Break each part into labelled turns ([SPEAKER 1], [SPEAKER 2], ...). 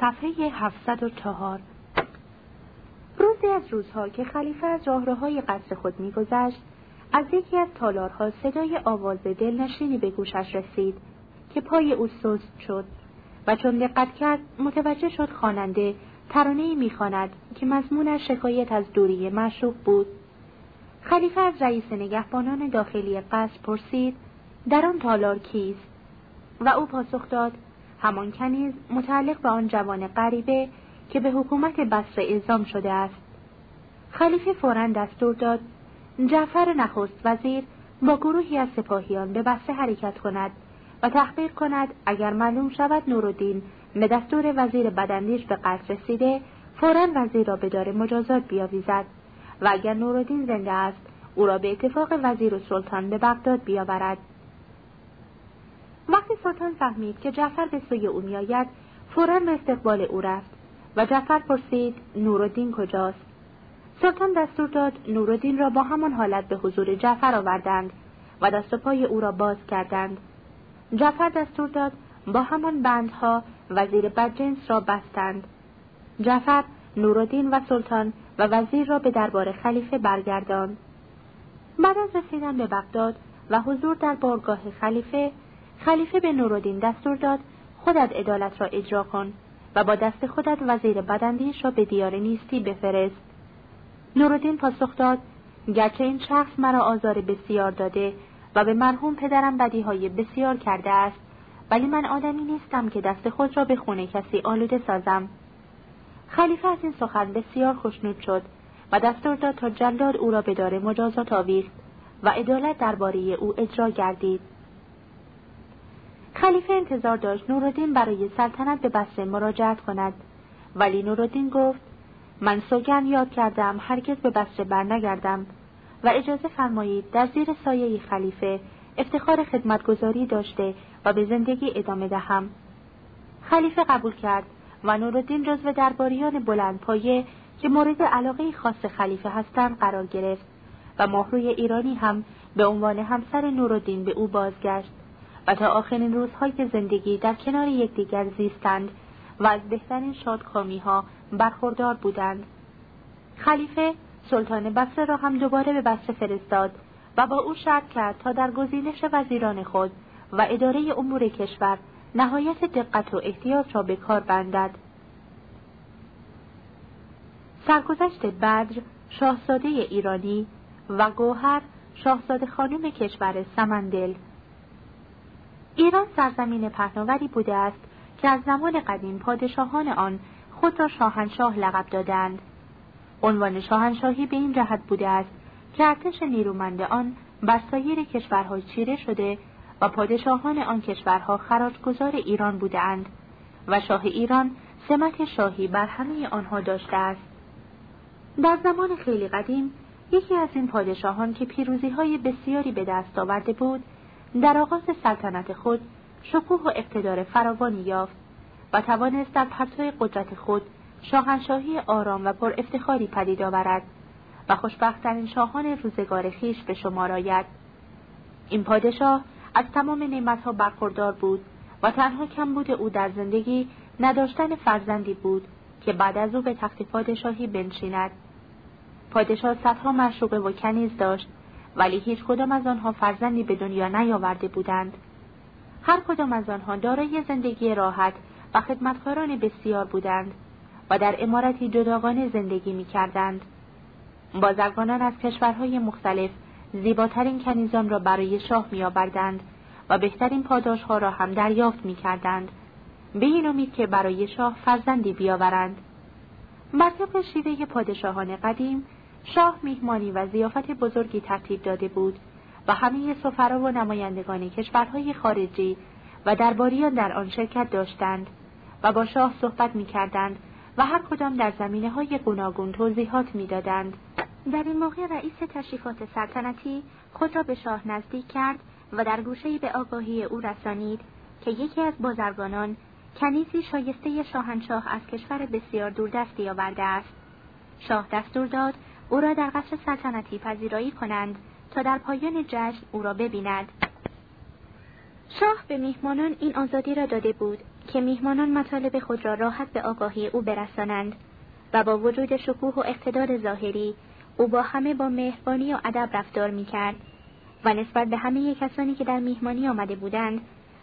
[SPEAKER 1] صفحه 704 روزی از روزها که خلیفه از راهروهای قصر خود میگذشت از یکی از تالارها صدای آواز دلنشینی به گوشش رسید که پای او سست شد و چون دقت کرد متوجه شد خواننده ترانه می‌خواند که مضمونش شکایت از دوری معشوق بود. خلیفه از رئیس نگهبانان داخلی قصر پرسید در آن تالار کیست؟ و او پاسخ داد همان کنیز متعلق به آن جوان غریبه که به حکومت بصره اعزام شده است. خلیفه فورا دستور داد جعفر نخست وزیر با گروهی از سپاهیان به بسته حرکت کند و تحقیق کند اگر معلوم شود نورالدین به دستور وزیر بدندیش به قصد رسیده فورا وزیر را به دار مجازات بیاویزد و اگر نورالدین زنده است او را به اتفاق وزیر و سلطان به بغداد بیاورد. سلطان فهمید که جعفر به سوی او میآید فورا به استقبال او رفت و جعفر پرسید نورالدین کجاست؟ سلطان دستور داد نورالدین را با همان حالت به حضور جعفر آوردند و دست و پای او را باز کردند. جعفر دستور داد با همان بندها وزیر بدجنس را بستند. جعفر نورالدین و سلطان و وزیر را به دربار خلیفه برگرداند. بعد از رسیدن به بغداد و حضور در بارگاه خلیفه خلیفه به نورالدین دستور داد خودت عدالت را اجرا کن و با دست خودت وزیر بدندیش را به دیار نیستی بفرست. نورالدین پاسخ داد گرچه این شخص مرا آزار بسیار داده و به مرحوم پدرم بدیهای بسیار کرده است ولی من آدمی نیستم که دست خود را به خونه کسی آلوده سازم. خلیفه از این سخن بسیار خوشنود شد و دستور داد تا جلاد او را به دار مجازات آویخت و عدالت درباره او اجرا گردید. خلیفه انتظار داشت نورالدین برای سلطنت به بسره مراجعت کند. ولی نورالدین گفت من سوگن یاد کردم هرگز به بسره برنگردم. و اجازه فرمایید در زیر سایه خلیفه افتخار خدمتگذاری داشته و به زندگی ادامه دهم. خلیفه قبول کرد و نورالدین جزو درباریان بلند پایه که مورد علاقه خاص خلیفه هستند قرار گرفت و ماهروی ایرانی هم به عنوان همسر نورالدین به او بازگشت. و تا آخرین روزهای زندگی در کنار یکدیگر زیستند و از بهترین شادکامی ها برخوردار بودند. خلیفه سلطان بصره را هم دوباره به بصره فرستاد و با او شرط کرد تا در گزینش وزیران خود و اداره امور کشور نهایت دقت و احتیاط را به کار بندد. سرگذشت بدر شاهزاده ایرانی و گوهر شاهزاده خانم کشور سمندل ایران سرزمین پهناوری بوده است که از زمان قدیم پادشاهان آن خود را شاهنشاه لقب دادند. عنوان شاهنشاهی به این جهت بوده است که ارتش نیرومند آن بر سایر کشورها چیره شده و پادشاهان آن کشورها خراجگذار ایران بودند و شاه ایران سمت شاهی بر همه آنها داشته است. در زمان خیلی قدیم یکی از این پادشاهان که پیروزی های بسیاری به دست آورده بود در آغاز سلطنت خود شکوه و اقتدار فراوانی یافت و توانست در پرتو قدرت خود شاهنشاهی آرام و پر افتخاری پدید آورد و خوشبختترین شاهان روزگار خیش به شمار آید. این پادشاه از تمام نعمتها برخوردار بود و تنها کم بود او در زندگی نداشتن فرزندی بود که بعد از او به تخت پادشاهی بنشیند. پادشاه صدها معشوقه و کنیز داشت ولی هیچ کدام از آنها فرزندی به دنیا نیاورده بودند هر کدام از آنها دارای زندگی راحت و خدمتکاران بسیار بودند و در امارتی جداگانه زندگی می کردند. بازرگانان از کشورهای مختلف زیباترین کنیزان را برای شاه می آوردند و بهترین پاداشها را هم دریافت می کردند. به این امید که برای شاه فرزندی بیاورند. بر شیوه پادشاهان قدیم شاه میهمانی و زیافت بزرگی ترتیب داده بود و همه سفرا و نمایندگان کشورهای خارجی و درباریان در آن شرکت داشتند و با شاه صحبت می کردند و هر کدام در زمینه های گوناگون توضیحات می‌دادند. در این موقع رئیس تشریفات سلطنتی خود را به شاه نزدیک کرد و در گوشه به آگاهی او رسانید که یکی از بازرگانان کنیزی شایسته شاهنشاه از کشور بسیار دوردستی آورده است. شاه دستور داد او را در قصر سلطنتی پذیرایی کنند تا در پایان جشن او را ببیند شاه به میهمانان این آزادی را داده بود که میهمانان مطالب خود را راحت به آگاهی او برسانند و با وجود شکوه و اقتدار ظاهری او با همه با مهربانی و ادب رفتار می‌کرد و نسبت به همه کسانی که در میهمانی آمده بودند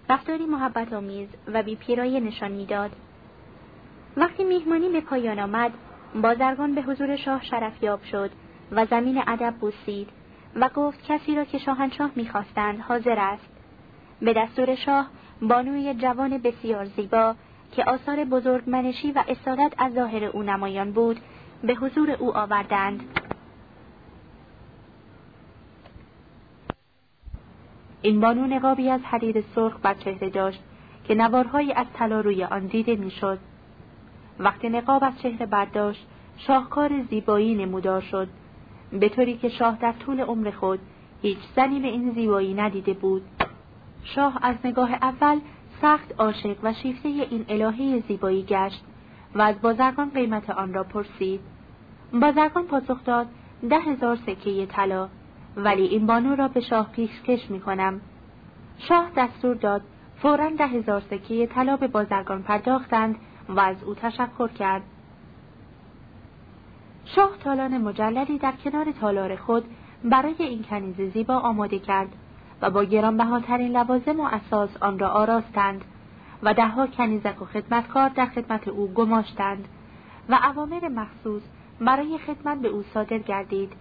[SPEAKER 1] رفتاری محبت آمیز و بی پیرایه نشان می‌داد. وقتی میهمانی به پایان آمد بازرگان به حضور شاه شرفیاب شد و زمین ادب بوسید و گفت کسی را که شاهنشاه می‌خواستند حاضر است. به دستور شاه بانوی جوان بسیار زیبا که آثار بزرگمنشی و اصالت از ظاهر او نمایان بود به حضور او آوردند. این بانو نقابی از حریر سرخ بر چهره داشت که نوارهایی از طلا روی آن دیده می‌شد. وقتی نقاب از چهره برداشت شاهکار زیبایی نمودار شد. به طوری که شاه در طول عمر خود هیچ زنی به این زیبایی ندیده بود. شاه از نگاه اول سخت عاشق و شیفته این الهه زیبایی گشت و از بازرگان قیمت آن را پرسید. بازرگان پاسخ داد ده هزار سکه طلا ولی این بانو را به شاه پیشکش می کنم. شاه دستور داد فورا ده هزار سکه طلا به بازرگان پرداختند و از او تشکر کرد شاه تالان مجللی در کنار تالار خود برای این کنیز زیبا آماده کرد و با گرانبهاترین لوازم و اساس آن را آراستند و دهها کنیزک و خدمتکار در خدمت او گماشتند و عوامر مخصوص برای خدمت به او صادر گردید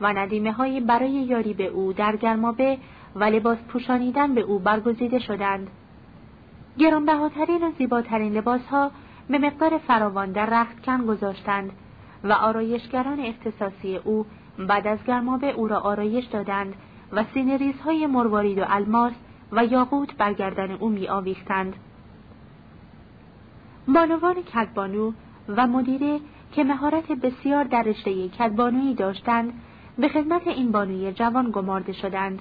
[SPEAKER 1] و ندیمه های برای یاری به او در گرمابه و لباس پوشانیدن به او برگزیده شدند. گرانبهاترین و زیباترین لباسها به مقدار فراوان در رختکن گذاشتند و آرایشگران اختصاصی او بعد از گرمابه او را آرایش دادند و های مروارید و الماس و یاقوت برگردن او می آویختند. بانوان کدبانو و مدیره که مهارت بسیار در رشته کدبانویی داشتند به خدمت این بانوی جوان گمارده شدند.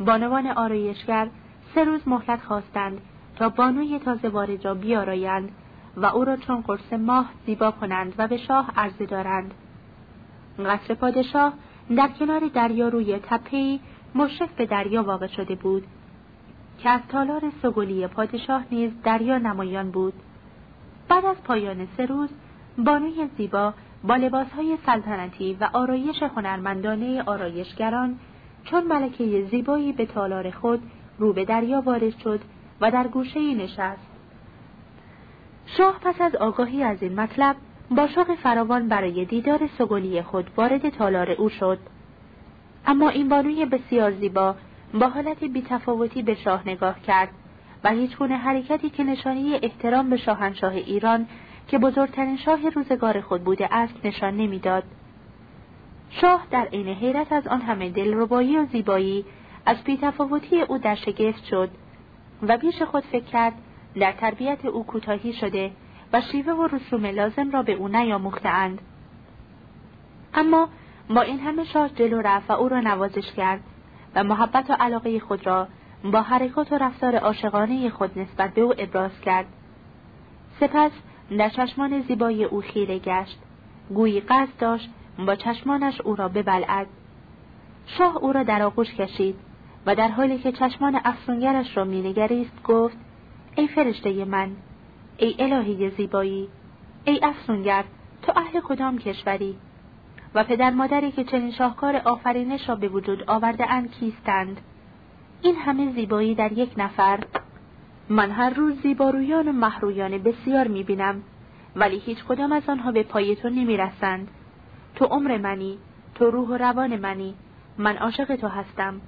[SPEAKER 1] بانوان آرایشگر سه روز مهلت خواستند تا بانوی تازه وارد را بیارایند و او را چون قرص ماه زیبا کنند و به شاه عرضه دارند. قصر پادشاه در کنار دریا روی تپهای مشرف به دریا واقع شده بود که از تالار سگولی پادشاه نیز دریا نمایان بود بعد از پایان سه روز بانوی زیبا با لباسهای سلطنتی و آرایش هنرمندانه آرایشگران چون ملکه زیبایی به تالار خود رو به دریا وارد شد و در گوشه نشست شاه پس از آگاهی از این مطلب با شوق فراوان برای دیدار سگولی خود وارد تالار او شد اما این بانوی بسیار زیبا با حالت بیتفاوتی به شاه نگاه کرد و هیچ گونه حرکتی که نشانی احترام به شاهنشاه ایران که بزرگترین شاه روزگار خود بوده است نشان نمی‌داد. شاه در عین حیرت از آن همه دلربایی و زیبایی از بیتفاوتی او در شگفت شد و پیش خود فکر کرد در تربیت او کوتاهی شده و شیوه و رسوم لازم را به او نیاموختهاند اما با این همه شاه جلو رفت و او را نوازش کرد و محبت و علاقه خود را با حرکات و رفتار عاشقانه خود نسبت به او ابراز کرد. سپس در چشمان زیبای او خیره گشت. گویی قصد داشت با چشمانش او را ببلعد. شاه او را در آغوش کشید و در حالی که چشمان افسونگرش را مینگریست گفت ای فرشته من ای الهی زیبایی ای افسونگر تو اهل کدام کشوری؟ و پدر مادری که چنین شاهکار آفرینش را به وجود آورده اند کیستند؟ این همه زیبایی در یک نفر. من هر روز زیبارویان و محرویان بسیار می‌بینم ولی هیچ کدام از آنها به پای تو نمی‌رسند. تو عمر منی تو روح و روان منی من عاشق تو هستم.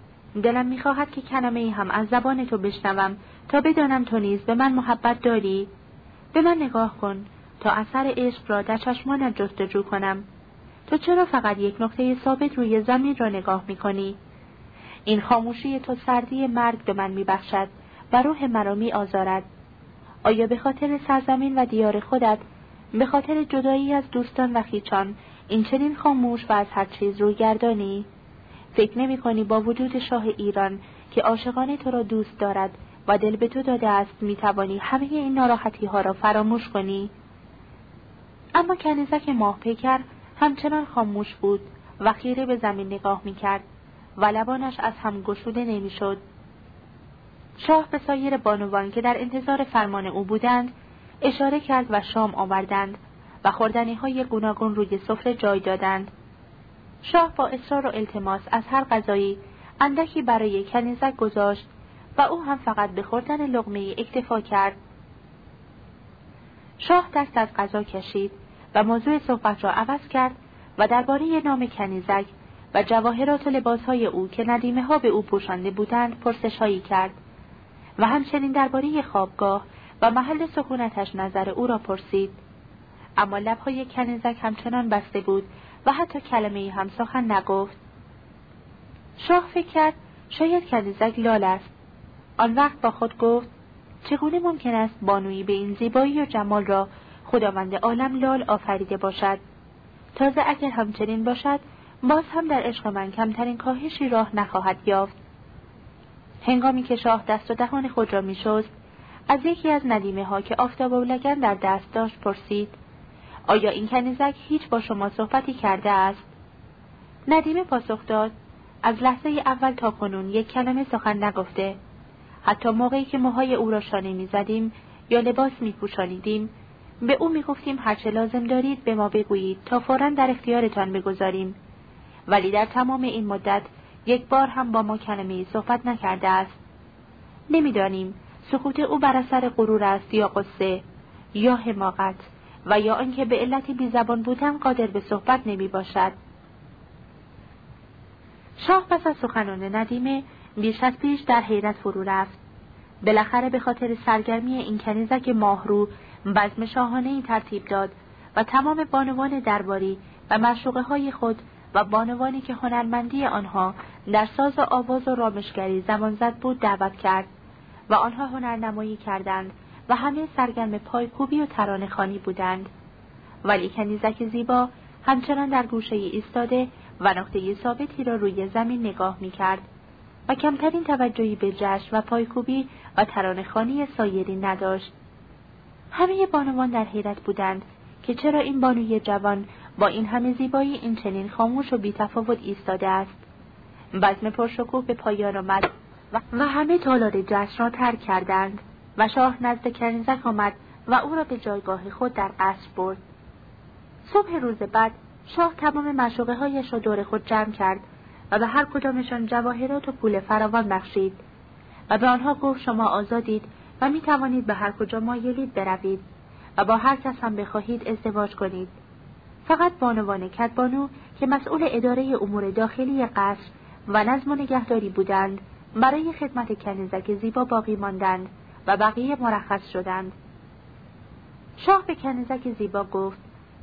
[SPEAKER 1] دلم می‌خواهد که کلمه هم از زبان تو بشنوم تا بدانم تو نیز به من محبت داری به من نگاه کن تا اثر عشق را در چشمانت جستجو کنم تو چرا فقط یک نقطه ثابت روی زمین را نگاه می‌کنی این خاموشی تو سردی مرگ به من میبخشد و روح مرا می آزارد. آیا به خاطر سرزمین و دیار خودت به خاطر جدایی از دوستان و خیچان این چنین خاموش و از هر چیز روی گردانی؟ فکر نمی کنی با وجود شاه ایران که عاشقانه تو را دوست دارد و دل به تو داده است می توانی همه این ناراحتی ها را فراموش کنی؟ اما کنیزک ماه پیکر همچنان خاموش بود و خیره به زمین نگاه می کرد و لبانش از هم گشوده نمی شد. شاه به سایر بانوان که در انتظار فرمان او بودند اشاره کرد و شام آوردند و خوردنی های گوناگون روی سفره جای دادند. شاه با اصرار و التماس از هر غذایی اندکی برای کنیزک گذاشت و او هم فقط به خوردن لغمه اکتفا کرد. شاه دست از غذا کشید و موضوع صحبت را عوض کرد و درباره نام کنیزک و جواهرات و لباسهای او که ندیمه ها به او پوشانده بودند پرسش هایی کرد و همچنین درباره خوابگاه و محل سکونتش نظر او را پرسید اما لبهای کنیزک همچنان بسته بود و حتی کلمه هم سخن نگفت شاه فکر کرد شاید کنیزک لال است آن وقت با خود گفت چگونه ممکن است بانویی به این زیبایی و جمال را خداوند عالم لال آفریده باشد؟ تازه اگر همچنین باشد باز هم در عشق من کمترین کاهشی راه نخواهد یافت. هنگامی که شاه دست و دهان خود را میشست از یکی از ندیمه ها که آفتاب و لگن در دست داشت پرسید آیا این کنیزک هیچ با شما صحبتی کرده است؟ ندیمه پاسخ داد از لحظه اول تا کنون یک کلمه سخن نگفته. حتی موقعی که موهای او را شانه می‌زدیم یا لباس میپوشانیدیم به او می‌گفتیم هرچه لازم دارید به ما بگویید تا فورا در اختیارتان بگذاریم ولی در تمام این مدت یک بار هم با ما کلمه صحبت نکرده است نمی‌دانیم سکوت او بر اثر غرور است یا قصه یا حماقت و یا آنکه به علت بیزبان بودن قادر به صحبت نمی باشد. شاه پس از سخنان ندیمه بیش از پیش در حیرت فرو رفت. بالاخره به خاطر سرگرمی این کنیزک ماهرو بزم شاهانه این ترتیب داد و تمام بانوان درباری و مشوقه های خود و بانوانی که هنرمندی آنها در ساز و آواز و رامشگری زمان زد بود دعوت کرد و آنها هنرنمایی کردند و همه سرگرم پایکوبی و ترانهخوانی بودند ولی کنیزک زیبا همچنان در گوشه ایستاده و نقطه ثابتی را روی زمین نگاه می‌کرد و کمترین توجهی به جشن و پایکوبی و ترانهخوانی سایری نداشت. همه بانوان در حیرت بودند که چرا این بانوی جوان با این همه زیبایی این چنین خاموش و بیتفاوت ایستاده است. بزم پرشکوه به پایان آمد و همه تالار جشن را ترک کردند و شاه نزد کنیزک آمد و او را به جایگاه خود در قصر برد. صبح روز بعد شاه تمام مشوقه هایش را دور خود جمع کرد و به هر کدامشان جواهرات و پول فراوان بخشید. و به آنها گفت شما آزادید و می توانید به هر کجا مایلید بروید و با هر کس هم بخواهید ازدواج کنید. فقط بانوان کدبانو که مسئول اداره امور داخلی قصر و نظم و نگهداری بودند برای خدمت کنیزک زیبا باقی ماندند و بقیه مرخص شدند. شاه به کنیزک زیبا گفت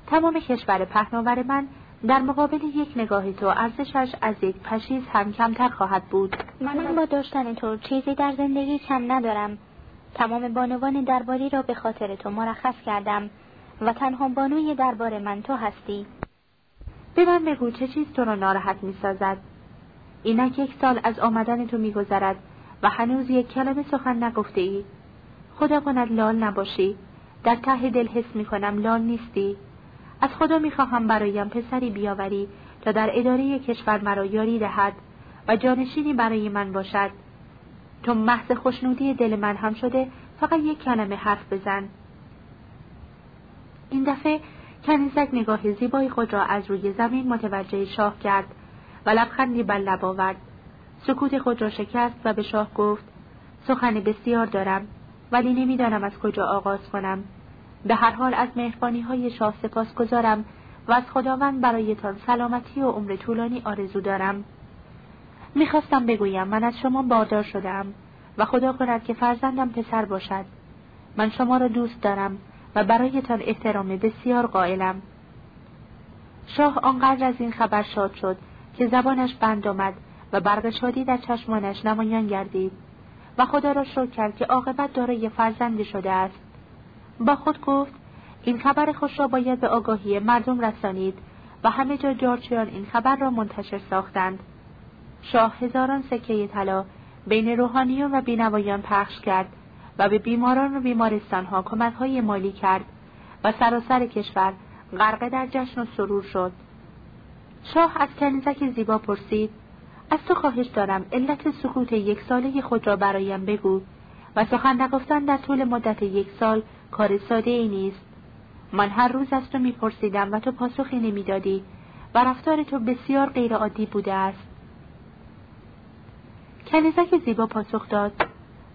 [SPEAKER 1] تمام کشور پهناور من در مقابل یک نگاه تو ارزشش از یک پشیز هم کمتر خواهد بود.
[SPEAKER 2] من با داشتن تو چیزی در زندگی کم ندارم. تمام بانوان درباری را به خاطر تو مرخص کردم و تنها بانوی دربار من تو هستی.
[SPEAKER 1] به من بگو چه چیز تو را ناراحت می‌سازد؟ اینک یک سال از آمدن تو میگذرد و هنوز یک کلمه سخن نگفته ای خدا کند لال نباشی. در ته دل حس می‌کنم لال نیستی. از خدا می‌خواهم برایم پسری بیاوری تا در اداره کشور مرا یاری دهد و جانشینی برای من باشد. تو محض خوشنودی دل من هم شده فقط یک کلمه حرف بزن. این دفعه کنیزک نگاه زیبای خود را از روی زمین متوجه شاه کرد و لبخندی بر لب آورد. سکوت خود را شکست و به شاه گفت سخن بسیار دارم ولی نمی‌دانم از کجا آغاز کنم. به هر حال از مهربانی های شاه سپاس گذارم و از خداوند برایتان سلامتی و عمر طولانی آرزو دارم. می‌خواستم بگویم من از شما باردار شدم و خدا کند که فرزندم پسر باشد. من شما را دوست دارم و برایتان احترام بسیار قائلم. شاه آنقدر از این خبر شاد شد که زبانش بند آمد و برق شادی در چشمانش نمایان گردید و خدا را شکر کرد که عاقبت دارای فرزندی شده است. با خود گفت این خبر خوش را باید به آگاهی مردم رسانید و همه جا جارچیان این خبر را منتشر ساختند. شاه هزاران سکه طلا بین روحانیان و بینوایان پخش کرد و به بیماران و بیمارستانها کمکهای مالی کرد و سراسر کشور غرقه در جشن و سرور شد. شاه از کنیزک زیبا پرسید از تو خواهش دارم علت سکوت یک ساله خود را برایم بگو و سخن نگفتن در طول مدت یک سال کار ساده ای نیست. من هر روز از تو میپرسیدم و تو پاسخی نمی‌دادی و رفتار تو بسیار غیرعادی بوده است. کنیزک زیبا پاسخ داد.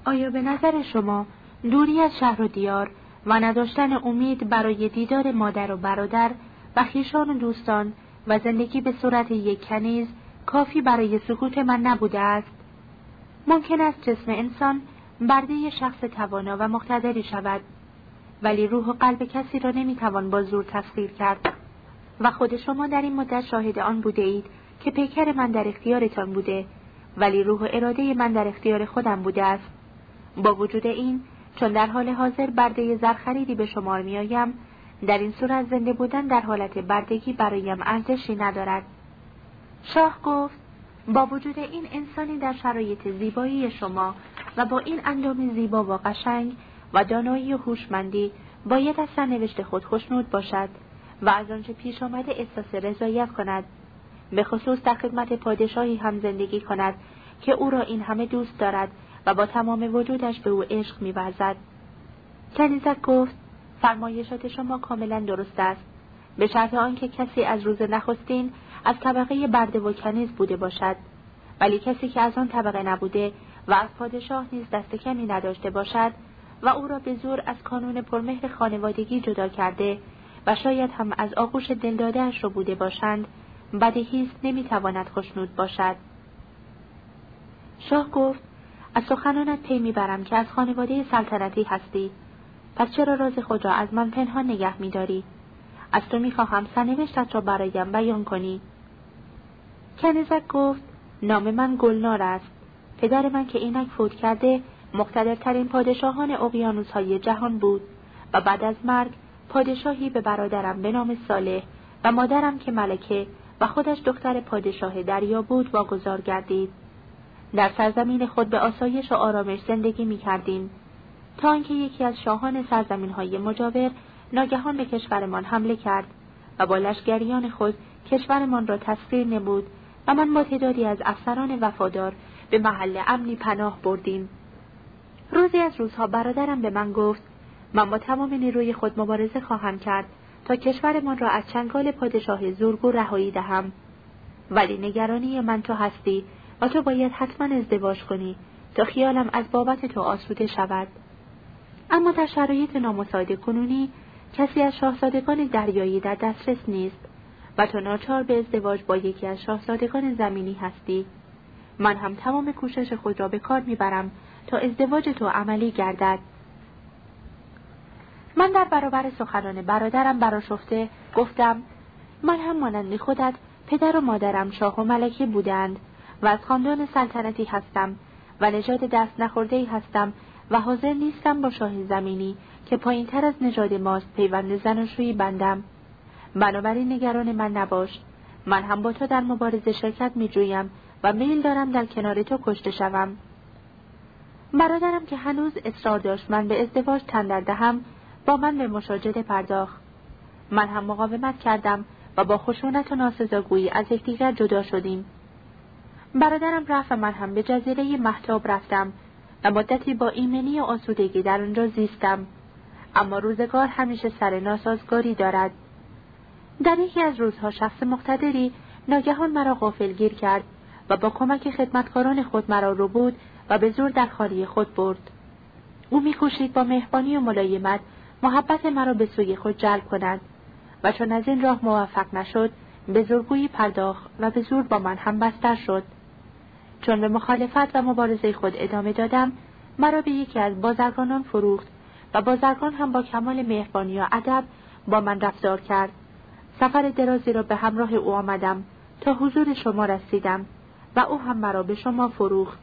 [SPEAKER 1] آیا به نظر شما دوری از شهر و دیار و نداشتن امید برای دیدار مادر و برادر و خیشان و دوستان و زندگی به صورت یک کنیز کافی برای سکوت من نبوده است؟ ممکن است جسم انسان برده شخص توانا و مقتدری شود. ولی روح و قلب کسی را نمی‌توان با زور تسخیر کرد. و خود شما در این مدت شاهد آن بوده اید که پیکر من در اختیارتان بوده ولی روح و اراده من در اختیار خودم بوده است. با وجود این چون در حال حاضر برده زرخریدی به شمار میآیم در این صورت زنده بودن در حالت بردگی برایم ارزشی ندارد. شاه گفت با وجود این انسانی در شرایط زیبایی شما و با این اندام زیبا و قشنگ و دانایی و هوشمندی باید از سرنوشت خود خوشنود باشد و از آنچه پیش آمده احساس رضایت کند. به خصوص در خدمت پادشاهی هم زندگی کند که او را این همه دوست دارد و با تمام وجودش به او عشق میورزد. کنیزک گفت فرمایشات شما کاملا درست است. به شرط آنکه کسی از روز نخستین از طبقه برده و کنیز بوده باشد. ولی کسی که از آن طبقه نبوده و از پادشاه نیز دست کمی نداشته باشد و او را به زور از کانون پرمهر خانوادگی جدا کرده و شاید هم از آغوش دلدادهاش را بوده باشند بدهیست نمی‌تواند خوشنود باشد. شاه گفت از سخنانت پی می‌برم که از خانواده سلطنتی هستی. پس چرا راز خود را از من پنهان نگه میداری؟ از تو می‌خواهم سرنوشتت را برایم بیان کنی. کنیزک گفت نام من گلنار است. پدر من که اینک فوت کرده مقتدرترین پادشاهان اقیانوس های جهان بود و بعد از مرگ پادشاهی به برادرم به نام صالح و مادرم که ملکه و خودش دختر پادشاه دریا بود واگذار گردید. در سرزمین خود به آسایش و آرامش زندگی می کردیم تا آنکه یکی از شاهان سرزمین های مجاور ناگهان به کشورمان حمله کرد و با لشگریان خود کشورمان را تسخیر نمود و من با تعدادی از افسران وفادار به محل امنی پناه بردیم. روزی از روزها برادرم به من گفت من با تمام نیروی خود مبارزه خواهم کرد تا کشورمان را از چنگال پادشاه زورگو رهایی دهم. ولی نگرانی من تو هستی و تو باید حتما ازدواج کنی تا خیالم از بابت تو آسوده شود. اما در شرایط نامساعد کنونی کسی از شاهزادگان دریایی در دسترس نیست و تو ناچار به ازدواج با یکی از شاهزادگان زمینی هستی. من هم تمام کوشش خود را به کار می‌برم تا ازدواج تو عملی گردد. من در برابر سخنان برادرم براشفته گفتم من هم مانند خودت پدر و مادرم شاه و ملکی بودند و از خاندان سلطنتی هستم و نژاد دست نخورده هستم و حاضر نیستم با شاه زمینی که پایین تر از نژاد ماست پیوند زناشویی بندم. بنابراین نگران من نباش. من هم با تو در مبارزه شرکت می جویم و میل دارم در کنار تو کشته شوم. برادرم که هنوز اصرار داشت من به ازدواج تن دهم با من به مشاجره پرداخت. من هم مقاومت کردم و با خشونت و ناسزاگویی از یکدیگر جدا شدیم. برادرم رفت و من هم به جزیره محتاب رفتم و مدتی با ایمنی و آسودگی در آنجا زیستم. اما روزگار همیشه سر ناسازگاری دارد. در یکی از روزها شخص مقتدری ناگهان مرا غافل گیر کرد. و با کمک خدمتکاران خود مرا رو بود و به زور در خانه خود برد. او میکوشید با مهربانی و ملایمت محبت مرا به سوی خود جلب کند و چون از این راه موفق نشد به زورگویی پرداخت و به زور با من هم بستر شد. چون به مخالفت و مبارزه خود ادامه دادم مرا به یکی از بازرگانان فروخت و بازرگان هم با کمال مهربانی و ادب با من رفتار کرد. سفر درازی را به همراه او آمدم تا حضور شما رسیدم. و او هم مرا به شما فروخت.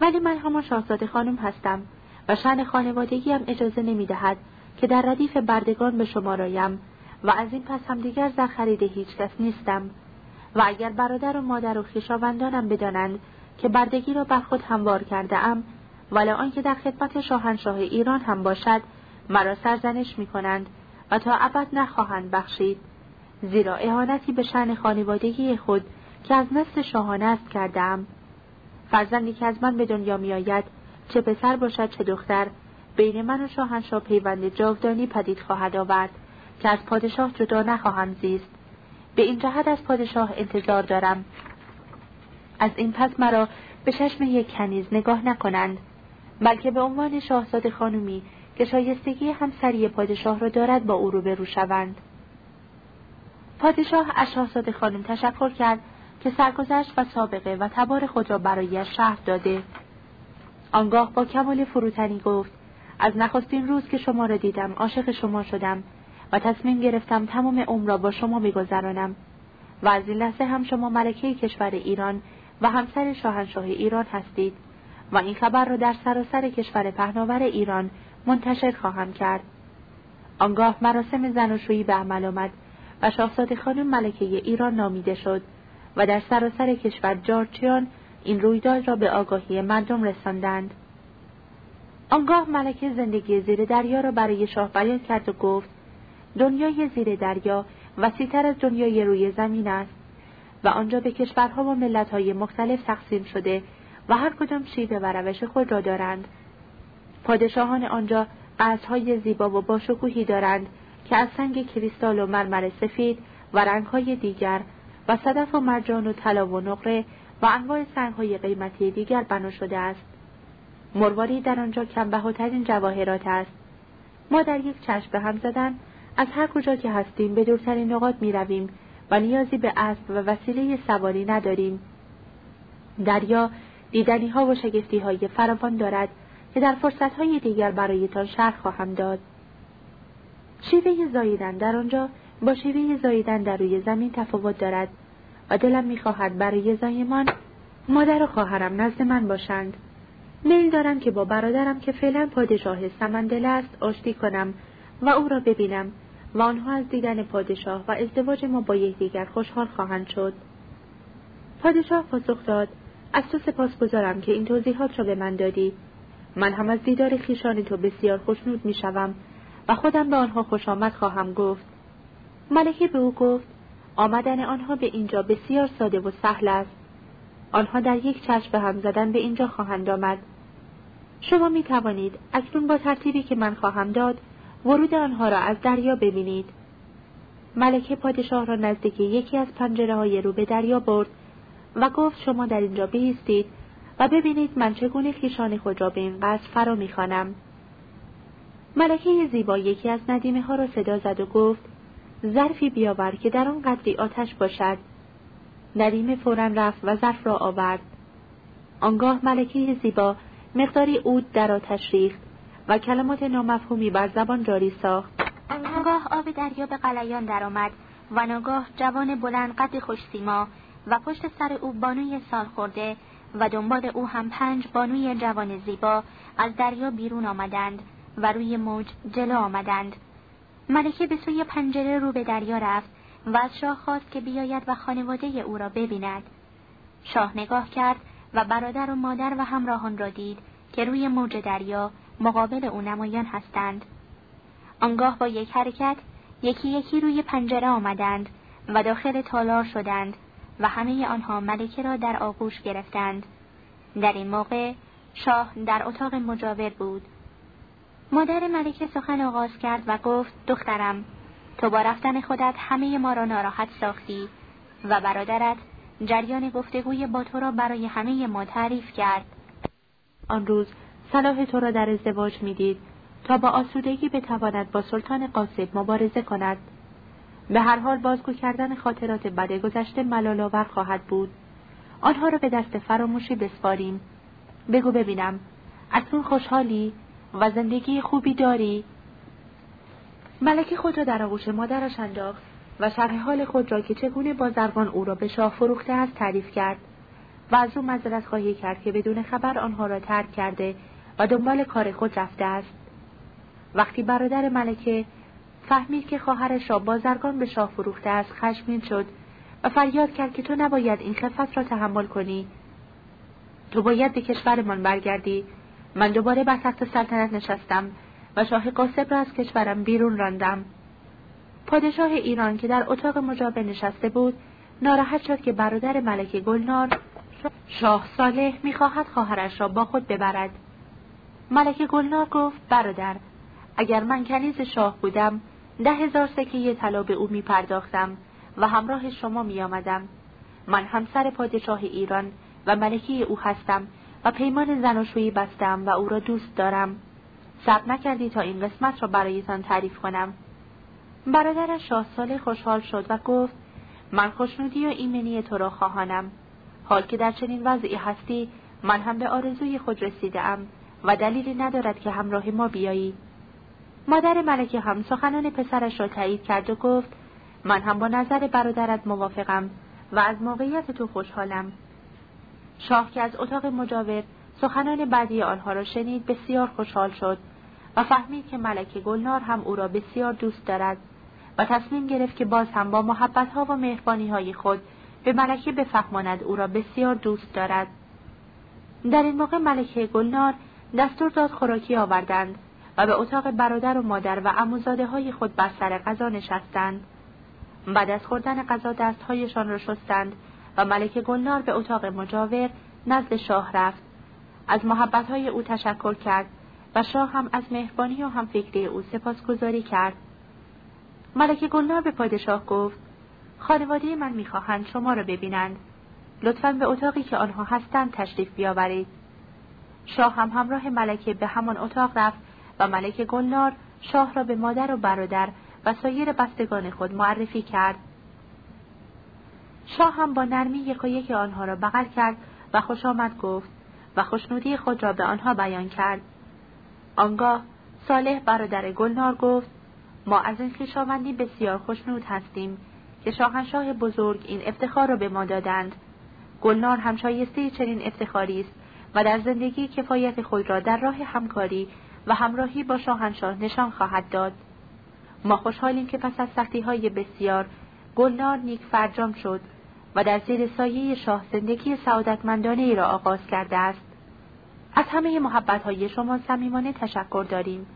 [SPEAKER 1] ولی من همان شاهزاده خانم هستم و شن خانوادگی هم اجازه نمی دهد که در ردیف بردگان به شما رایم و از این پس هم دیگر زر خرید هیچ کس نیستم. و اگر برادر و مادر و خویشاوندانم بدانند که بردگی را بر خود هموار کرده ام ولی آنکه در خدمت شاهنشاه ایران هم باشد مرا سرزنش می کنند و تا ابد نخواهند بخشید. زیرا اهانتی به شن خانوادگی خود که از نسل شاهانه است کردم. فرزندی که از من به دنیا میآید. چه پسر باشد چه دختر. بین من و شاهنشاه پیوند جاودانی پدید خواهد آورد که از پادشاه جدا نخواهم زیست. به این جهت از پادشاه انتظار دارم. از این پس مرا به چشم یک کنیز نگاه نکنند بلکه به عنوان شاهزاده خانومی که شایستگی همسری پادشاه را دارد با او روبرو شوند. پادشاه از شاهزاده خانم تشکر کرد که سرگذشت و سابقه و تبار خود را برایش شهر داده. آنگاه با کمال فروتنی گفت از نخستین روز که شما را دیدم عاشق شما شدم و تصمیم گرفتم تمام عمر را با شما بگذرانم و از این لحظه هم شما ملکه کشور ایران و همسر شاهنشاه ایران هستید و این خبر را در سراسر کشور پهناور ایران منتشر خواهم کرد. آنگاه مراسم زناشویی به عمل آمد و شاهزاده خانم ملکه ایران نامیده شد. و در سراسر کشور جارچیان این رویداد را به آگاهی مردم رساندند. آنگاه ملکه زندگی زیر دریا را برای شاه بیان کرد و گفت دنیای زیر دریا وسیعتر از دنیای روی زمین است و آنجا به کشورها و ملتهای مختلف تقسیم شده و هر کدام شیوه و روش خود را دارند. پادشاهان آنجا قصرهای زیبا و باشکوهی دارند که از سنگ کریستال و مرمر سفید و رنگهای دیگر و صدف و مرجان و طلا و نقره و انواع سنگهای قیمتی دیگر بنا شده است. مرواری در آنجا کمبهاترین جواهرات است. ما در یک چشم به هم زدن از هر کجا که هستیم به دورترین نقاط می رویم و نیازی به اسب و وسیله سواری نداریم. دریا دیدنی ها و شگفتی های فراوان دارد که در فرصت های دیگر برایتان شرح خواهم داد. شیوه زاییدن در آنجا با شیوه زاییدن در روی زمین تفاوت دارد و دلم می‌خواهد برای زایمان مادر و خواهرم نزد من باشند. میل دارم که با برادرم که فعلا پادشاه سمندل است آشتی کنم و او را ببینم و آنها از دیدن پادشاه و ازدواج ما با یکدیگر خوشحال خواهند شد. پادشاه پاسخ داد از تو سپاس گذارم که این توضیحات را به من دادی. من هم از دیدار خیشان تو بسیار خوشنود می‌شوم و خودم به آنها خوش آمد خواهم گفت. ملکه به او گفت آمدن آنها به اینجا بسیار ساده و سهل است. آنها در یک چشم به هم زدن به اینجا خواهند آمد. شما می توانید اکنون با ترتیبی که من خواهم داد ورود آنها را از دریا ببینید. ملکه پادشاه را نزدیک یکی از پنجره های رو به دریا برد و گفت شما در اینجا بیستید و ببینید من چگونه خیشان خود را به این قصد فرا می‌خوانم ملکه زیبا یکی از ندیمه ها را صدا زد و گفت ظرفی بیاور که در آن قدری آتش باشد. ندیمه فورا رفت و ظرف را آورد. آنگاه ملکه زیبا مقداری عود در آتش ریخت و کلمات نامفهومی بر زبان جاری ساخت.
[SPEAKER 2] آنگاه آب دریا به قلیان درآمد و ناگاه جوان بلند قد خوش سیما و پشت سر او بانوی سال خورده و دنبال او هم پنج بانوی جوان زیبا از دریا بیرون آمدند و روی موج جلو آمدند. ملکه به سوی پنجره رو به دریا رفت و از شاه خواست که بیاید و خانواده او را ببیند. شاه نگاه کرد و برادر و مادر و همراهان را دید که روی موج دریا مقابل او نمایان هستند. آنگاه با یک حرکت یکی یکی روی پنجره آمدند و داخل تالار شدند و همه آنها ملکه را در آغوش گرفتند. در این موقع شاه در اتاق مجاور بود. مادر ملکه سخن آغاز کرد و گفت دخترم تو با رفتن خودت همه ما را ناراحت ساختی و برادرت جریان گفتگوی با تو را برای همه ما تعریف کرد.
[SPEAKER 1] آن روز صلاح تو را در ازدواج می‌دید تا با آسودگی بتواند با سلطان قاسب مبارزه کند. به هر حال بازگو کردن خاطرات بد گذشته ملالآور خواهد بود. آنها را به دست فراموشی بسپاریم. بگو ببینم اکنون خوشحالی و زندگی خوبی داری. ملکه خود را در آغوش مادرش انداخت و شرح حال خود را که چگونه بازرگان او را به شاه فروخته است تعریف کرد و از او مذرت خواهی کرد که بدون خبر آنها را ترک کرده و دنبال کار خود رفته است. وقتی برادر ملکه فهمید که خواهرش را بازرگان به شاه فروخته است خشمین شد و فریاد کرد که تو نباید این خفت را تحمل کنی. تو باید به کشورمان برگردی من دوباره بر تخت سلطنت نشستم و شاه قاسب را از کشورم بیرون راندم پادشاه ایران که در اتاق مجاور نشسته بود ناراحت شد که برادر ملکه گلنار شاه صالح می‌خواهد خواهرش را با خود ببرد ملکه گلنار گفت برادر اگر من کنیز شاه بودم ده هزار سکه طلا به او می پرداختم و همراه شما می آمدم. من همسر پادشاه ایران و ملکه او هستم و پیمان زناشویی بستم و او را دوست دارم. صبر نکردی تا این قسمت را برایتان تعریف کنم. برادرش شاه ساله خوشحال شد و گفت من خوشنودی و ایمنی تو را خواهانم. حال که در چنین وضعی هستی من هم به آرزوی خود رسیده ام و دلیلی ندارد که همراه ما بیایی. مادر ملکه هم سخنان پسرش را تایید کرد و گفت من هم با نظر برادرت موافقم و از موقعیت تو خوشحالم شاه که از اتاق مجاور سخنان بعدی آنها را شنید بسیار خوشحال شد و فهمید که ملکه گلنار هم او را بسیار دوست دارد و تصمیم گرفت که باز هم با محبتها و مهربانی خود به ملکه بفهماند او را بسیار دوست دارد در این موقع ملکه گلنار دستور داد خوراکی آوردند و به اتاق برادر و مادر و عموزاده های خود بر سر غذا نشستند. بعد از خوردن غذا دستهایشان را شستند و ملک گلنار به اتاق مجاور نزد شاه رفت. از محبتهای او تشکر کرد و شاه هم از مهربانی و هم فکری او سپاسگزاری کرد. ملک گلنار به پادشاه گفت خانواده من می‌خواهند شما را ببینند. لطفا به اتاقی که آنها هستند تشریف بیاورید. شاه هم همراه ملکه به همان اتاق رفت و ملک گلنار شاه را به مادر و برادر و سایر بستگان خود معرفی کرد. شاه هم با نرمی یک و یک آنها را بغل کرد و خوش آمد گفت و خوشنودی خود را به آنها بیان کرد. آنگاه صالح برادر گلنار گفت ما از این خویشاوندی بسیار خوشنود هستیم که شاهنشاه بزرگ این افتخار را به ما دادند. گلنار هم شایسته چنین افتخاری است و در زندگی کفایت خود را در راه همکاری و همراهی با شاهنشاه نشان خواهد داد ما خوشحالیم که پس از سختی های بسیار گلنار نیک فرجام شد و در زیر سایه شاه زندگی سعادتمندانه ای را آغاز کرده است. از همه محبت های شما صمیمانه تشکر داریم.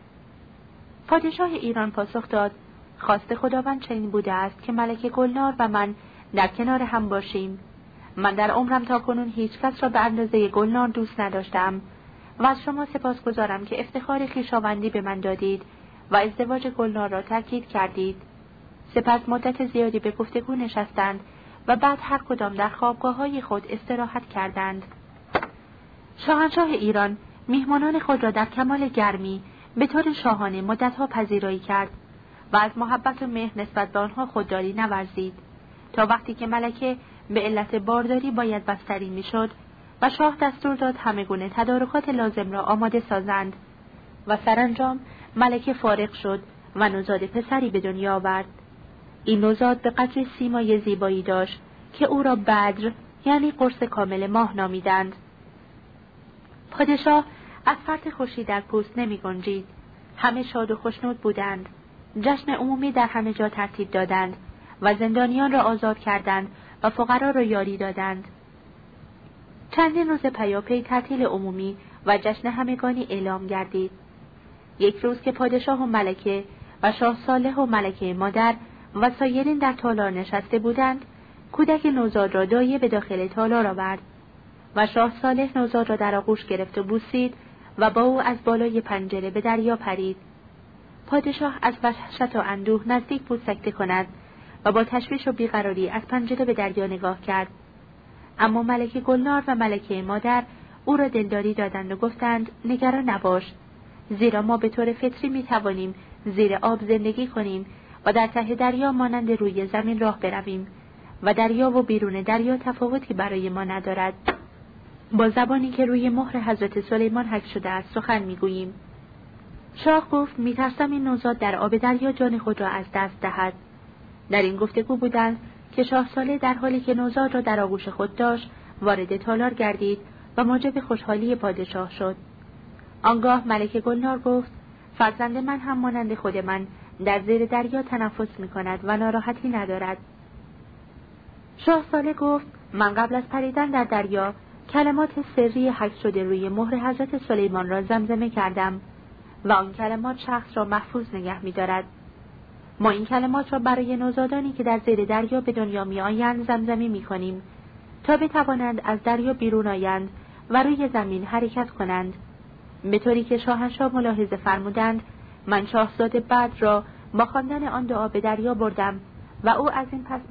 [SPEAKER 1] پادشاه ایران پاسخ داد خواست خداوند چنین بوده است که ملک گلنار و من در کنار هم باشیم. من در عمرم تا کنون هیچ کس را به اندازه گلنار دوست نداشتم و از شما سپاس گذارم که افتخار خیشاوندی به من دادید و ازدواج گلنار را تاکید کردید. سپس مدت زیادی به گفتگو نشستند و بعد هر کدام در خوابگاه های خود استراحت کردند. شاهنشاه ایران میهمانان خود را در کمال گرمی به طور شاهانه مدتها پذیرایی کرد و از محبت و مهر نسبت به آنها خودداری نورزید. تا وقتی که ملکه به علت بارداری باید بستری می‌شد و شاه دستور داد همه گونه تدارکات لازم را آماده سازند و سرانجام ملکه فارغ شد و نوزاد پسری به دنیا آورد. این نوزاد به قدر سیمای زیبایی داشت که او را بدر یعنی قرص کامل ماه نامیدند. پادشاه از فرط خوشی در پوست نمی گنجید. همه شاد و خوشنود بودند. جشن عمومی در همه جا ترتیب دادند و زندانیان را آزاد کردند و فقرا را یاری دادند. چندین روز پیاپی تعطیل عمومی و جشن همگانی اعلام گردید. یک روز که پادشاه و ملکه و شاه صالح و ملکه مادر و سایرین در تالار نشسته بودند. کودک نوزاد را دایه به داخل تالار آورد و شاه صالح نوزاد را در آغوش گرفت و بوسید و با او از بالای پنجره به دریا پرید. پادشاه از وحشت و اندوه نزدیک بود سکته کند و با تشویش و بیقراری از پنجره به دریا نگاه کرد. اما ملکه گلنار و ملکه مادر او را دلداری دادند و گفتند نگران نباش زیرا ما به طور فطری می توانیم زیر آب زندگی کنیم و در ته دریا مانند روی زمین راه برویم و دریا و بیرون دریا تفاوتی برای ما ندارد. با زبانی که روی مهر حضرت سلیمان حک شده است سخن می‌گوییم. شاه گفت میترسم این نوزاد در آب دریا جان خود را از دست دهد. در این گفتگو بودند که شاه ساله در حالی که نوزاد را در آغوش خود داشت وارد تالار گردید و موجب خوشحالی پادشاه شد. آنگاه ملک گلنار گفت فرزند من هم مانند خود من در زیر دریا تنفس می کند و ناراحتی ندارد شاه ساله گفت من قبل از پریدن در دریا کلمات سری حک شده روی مهر حضرت سلیمان را زمزمه کردم و آن کلمات شخص را محفوظ نگه می دارد. ما این کلمات را برای نوزادانی که در زیر دریا به دنیا میآیند زمزمی می‌کنیم تا بتوانند از دریا بیرون آیند و روی زمین حرکت کنند به طوری که شاهنشاه ملاحظه فرمودند من شاهزاده بعد را با خواندن آن دعا به دریا بردم و او از این پس